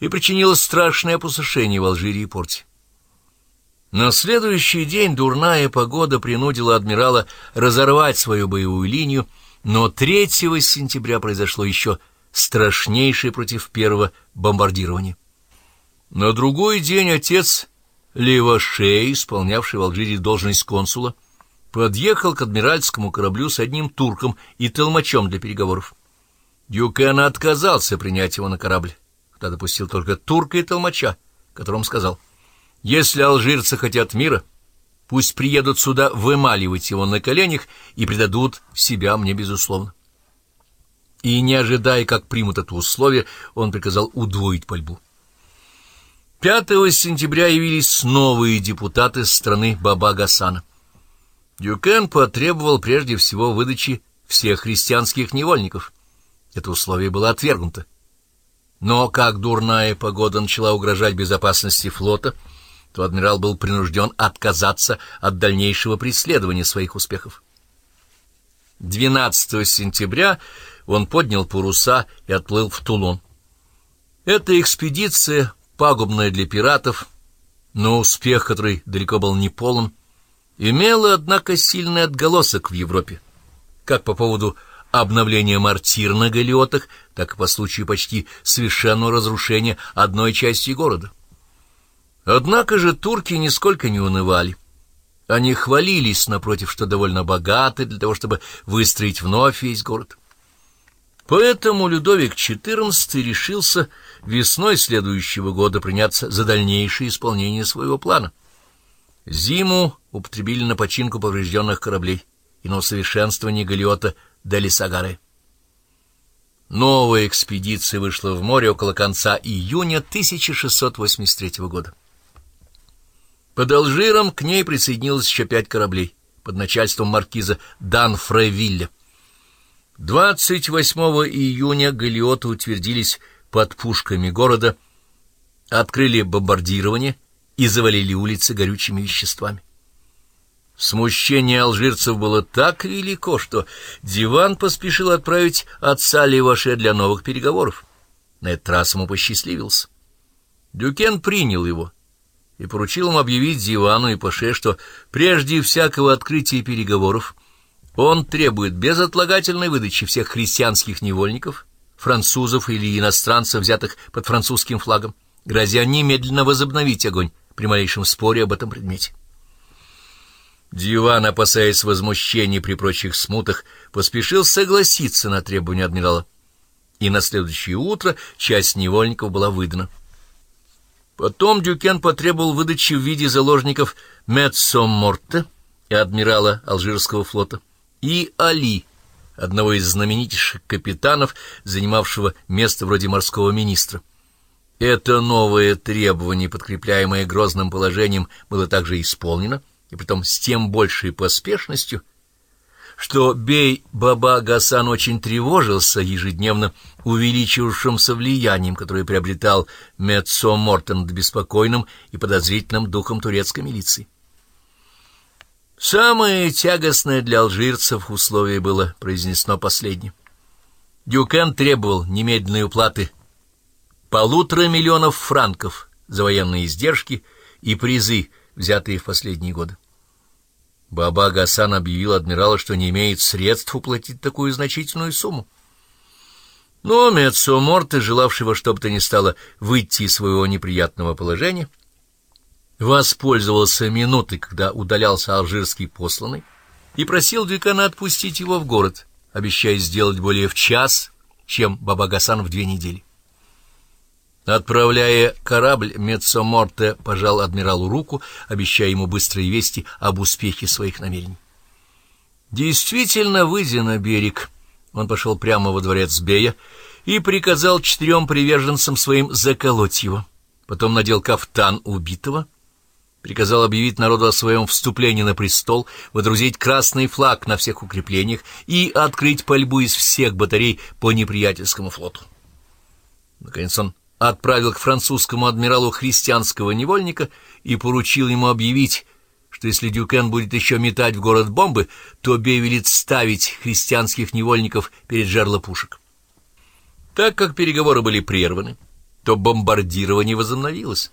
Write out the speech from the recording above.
и причинила страшное опустошение в Алжире и порте. На следующий день дурная погода принудила адмирала разорвать свою боевую линию, но 3 сентября произошло еще страшнейшее против первого бомбардирования. На другой день отец Левашей, исполнявший в Алжире должность консула, подъехал к адмиральскому кораблю с одним турком и толмачом для переговоров. Дюкен отказался принять его на корабль, когда допустил только турка и толмача, которому сказал, «Если алжирцы хотят мира, пусть приедут сюда вымаливать его на коленях и предадут себя мне безусловно». И, не ожидая, как примут это условие, он приказал удвоить пальбу. 5 сентября явились новые депутаты страны Баба Гасана. Дюкен потребовал прежде всего выдачи всех христианских невольников. Это условие было отвергнуто. Но как дурная погода начала угрожать безопасности флота, то адмирал был принужден отказаться от дальнейшего преследования своих успехов. 12 сентября он поднял паруса и отплыл в Тулон. Эта экспедиция, пагубная для пиратов, но успех, который далеко был не полон, имела, однако, сильный отголосок в Европе, как по поводу обновления мортир на галиотах, так и по случаю почти совершенного разрушения одной части города. Однако же турки нисколько не унывали. Они хвалились, напротив, что довольно богаты для того, чтобы выстроить вновь весь город. Поэтому Людовик XIV решился весной следующего года приняться за дальнейшее исполнение своего плана — Зиму употребили на починку поврежденных кораблей и на усовершенствование галиота Делисагары. Новая экспедиция вышла в море около конца июня 1683 года. Под Алжиром к ней присоединилось еще пять кораблей под начальством маркиза Дан Фревилля. 28 июня галиоты утвердились под пушками города, открыли бомбардирование и завалили улицы горючими веществами. Смущение алжирцев было так велико, что диван поспешил отправить отца Леваше для новых переговоров. На этот раз ему посчастливился. Дюкен принял его и поручил ему объявить дивану и Паше, что прежде всякого открытия переговоров он требует безотлагательной выдачи всех христианских невольников, французов или иностранцев, взятых под французским флагом, грозя немедленно возобновить огонь при малейшем споре об этом предмете. Диван, опасаясь возмущения при прочих смутах, поспешил согласиться на требования адмирала, и на следующее утро часть невольников была выдана. Потом Дюкен потребовал выдачи в виде заложников Метсо Морте и адмирала Алжирского флота, и Али, одного из знаменитейших капитанов, занимавшего место вроде морского министра. Это новое требование, подкрепляемое грозным положением, было также исполнено, и притом с тем большей поспешностью, что Бей-Баба Гасан очень тревожился ежедневно увеличившимся влиянием, которое приобретал Мецо Мортон над беспокойным и подозрительным духом турецкой милиции. Самое тягостное для алжирцев условие было произнесено последнее. Дюкен требовал немедленной уплаты полутора миллионов франков за военные издержки и призы, взятые в последние годы. Баба Гасан объявил адмиралу, что не имеет средств уплатить такую значительную сумму. Но Мецо Морте, желавшего что бы то ни стало выйти из своего неприятного положения, воспользовался минутой, когда удалялся алжирский посланный, и просил декана отпустить его в город, обещая сделать более в час, чем Баба Гасан в две недели. Отправляя корабль, Мецоморте пожал адмиралу руку, обещая ему быстрые вести об успехе своих намерений. Действительно, выйдя на берег, он пошел прямо во дворец Бея и приказал четырем приверженцам своим заколоть его. Потом надел кафтан убитого, приказал объявить народу о своем вступлении на престол, водрузить красный флаг на всех укреплениях и открыть пальбу из всех батарей по неприятельскому флоту. Наконец он отправил к французскому адмиралу христианского невольника и поручил ему объявить, что если Дюкен будет еще метать в город бомбы, то Бей велит ставить христианских невольников перед жерло пушек. Так как переговоры были прерваны, то бомбардирование возобновилось.